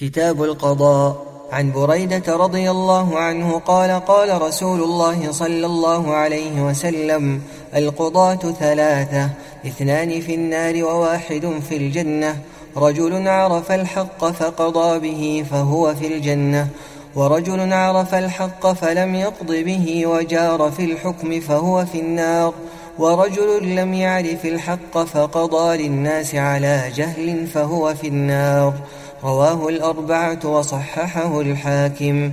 كتاب القضاء. عن بريدة رضي الله عنه قال قال رسول الله صلى الله عليه وسلم القضاة ثلاثة اثنان في النار وواحد في الجنة. رجل عرف الحق فقضى به فهو في الجنة. ورجل عرف الحق فلم يقض به وجار في الحكم فهو في النار. ورجل لم يعرف الحق فقضى للناس على جهل فهو في النار. رواه الأربعة وصححه الحاكم.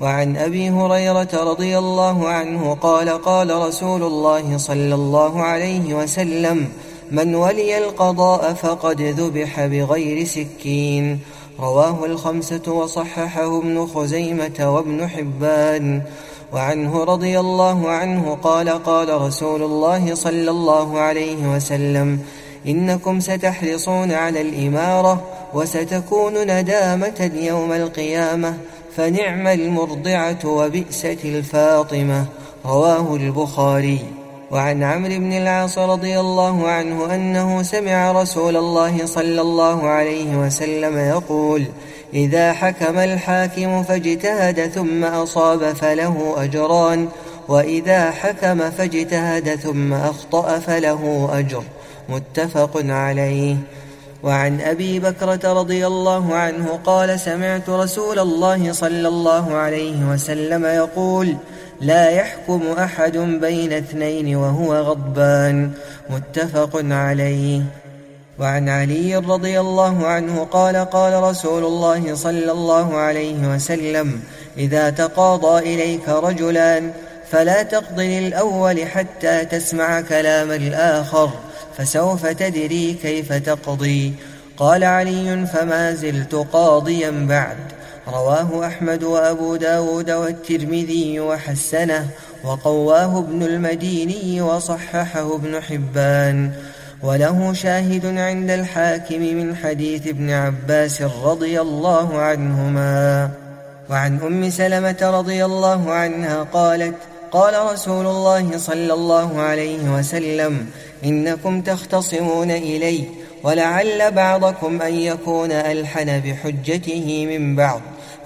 وعن أبي هريرة رضي الله عنه قال قال رسول الله صلى الله عليه وسلم من ولي القضاء فقد ذبح بغير سكين رواه الخمسة وصححه ابن خزيمة وابن حبان. وعنه رضي الله عنه قال قال رسول الله صلى الله عليه وسلم إنكم ستحرصون على الإمارة وستكون ندامة يوم القيامة فنعم المرضعة وبئست الفاطمة. رواه البخاري. وعن عمرو بن العاص رضي الله عنه أنه سمع رسول الله صلى الله عليه وسلم يقول إذا حكم الحاكم فاجتهد ثم أصاب فله أجران وإذا حكم فاجتهد ثم أخطأ فله أجر. متفق عليه. وعن أبي بكرة رضي الله عنه قال سمعت رسول الله صلى الله عليه وسلم يقول لا يحكم أحد بين اثنين وهو غضبان. متفق عليه. وعن علي رضي الله عنه قال قال رسول الله صلى الله عليه وسلم إذا تقاضى إليك رجلان فلا تقض للأول حتى تسمع كلام الآخر. فسوف تدري كيف تقضي. قال علي فما زلت قاضيا بعد. رواه أحمد وأبو داود والترمذي وحسنه وقواه ابن المديني وصححه ابن حبان. وله شاهد عند الحاكم من حديث ابن عباس رضي الله عنهما. وعن أم سلمة رضي الله عنها قالت قال رسول الله صلى الله عليه وسلم إنكم تختصمون إلي ولعل بعضكم أن يكون ألحن بحجته من بعض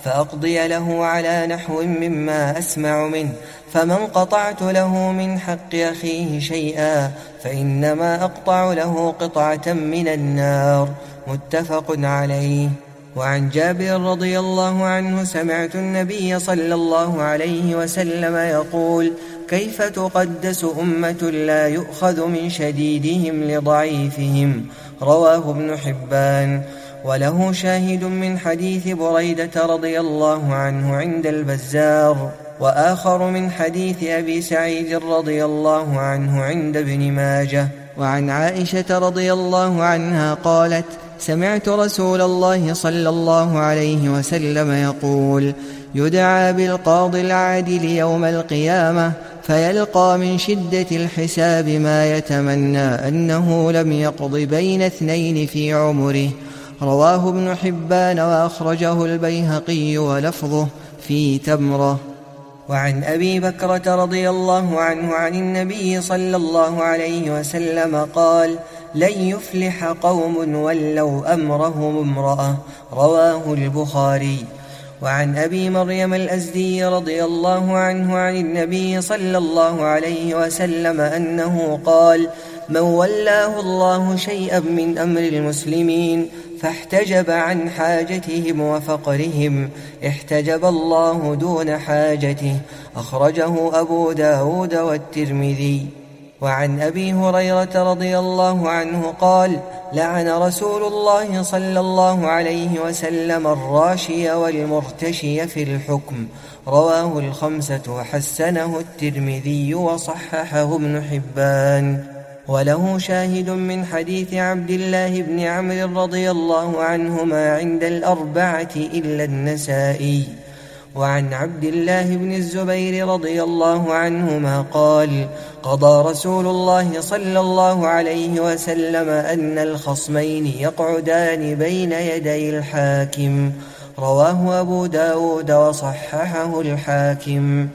فأقضي له على نحو مما أسمع منه فمن قطعت له من حق أخيه شيئا فإنما أقطع له قطعة من النار. متفق عليه. وعن جابر رضي الله عنه سمعت النبي صلى الله عليه وسلم يقول كيف تقدس أمة لا يؤخذ من شديدهم لضعيفهم؟ رواه ابن حبان. وله شاهد من حديث بريدة رضي الله عنه عند البزار وآخر من حديث أبي سعيد رضي الله عنه عند ابن ماجه. وعن عائشة رضي الله عنها قالت سمعت رسول الله صلى الله عليه وسلم يقول يدعى بالقاضي العادل يوم القيامة فيلقى من شدة الحساب ما يتمنى أنه لم يقض بين اثنين في عمره. رواه ابن حبان وأخرجه البيهقي ولفظه في تمرة. وعن أبي بكرة رضي الله عنه عن النبي صلى الله عليه وسلم قال لن يفلح قوم ولوا أمرهم امرأة. رواه البخاري. وعن أبي مريم الأزدي رضي الله عنه عن النبي صلى الله عليه وسلم أنه قال من ولاه الله شيئا من أمر المسلمين فاحتجب عن حاجتهم وفقرهم. احتجب الله دون حاجته. أخرجه أبو داود والترمذي. وعن أبي هريرة رضي الله عنه قال لعن رسول الله صلى الله عليه وسلم الراشي والمرتشي في الحكم. رواه الخمسة وحسنه الترمذي وصححه ابن حبان. وله شاهد من حديث عبد الله بن عمرو رضي الله عنهما عند الأربعة إلا النسائي. وعن عبد الله بن الزبير رضي الله عنهما قال قضى رسول الله صلى الله عليه وسلم أن الخصمين يقعدان بين يدي الحاكم. رواه أبو داود وصححه الحاكم.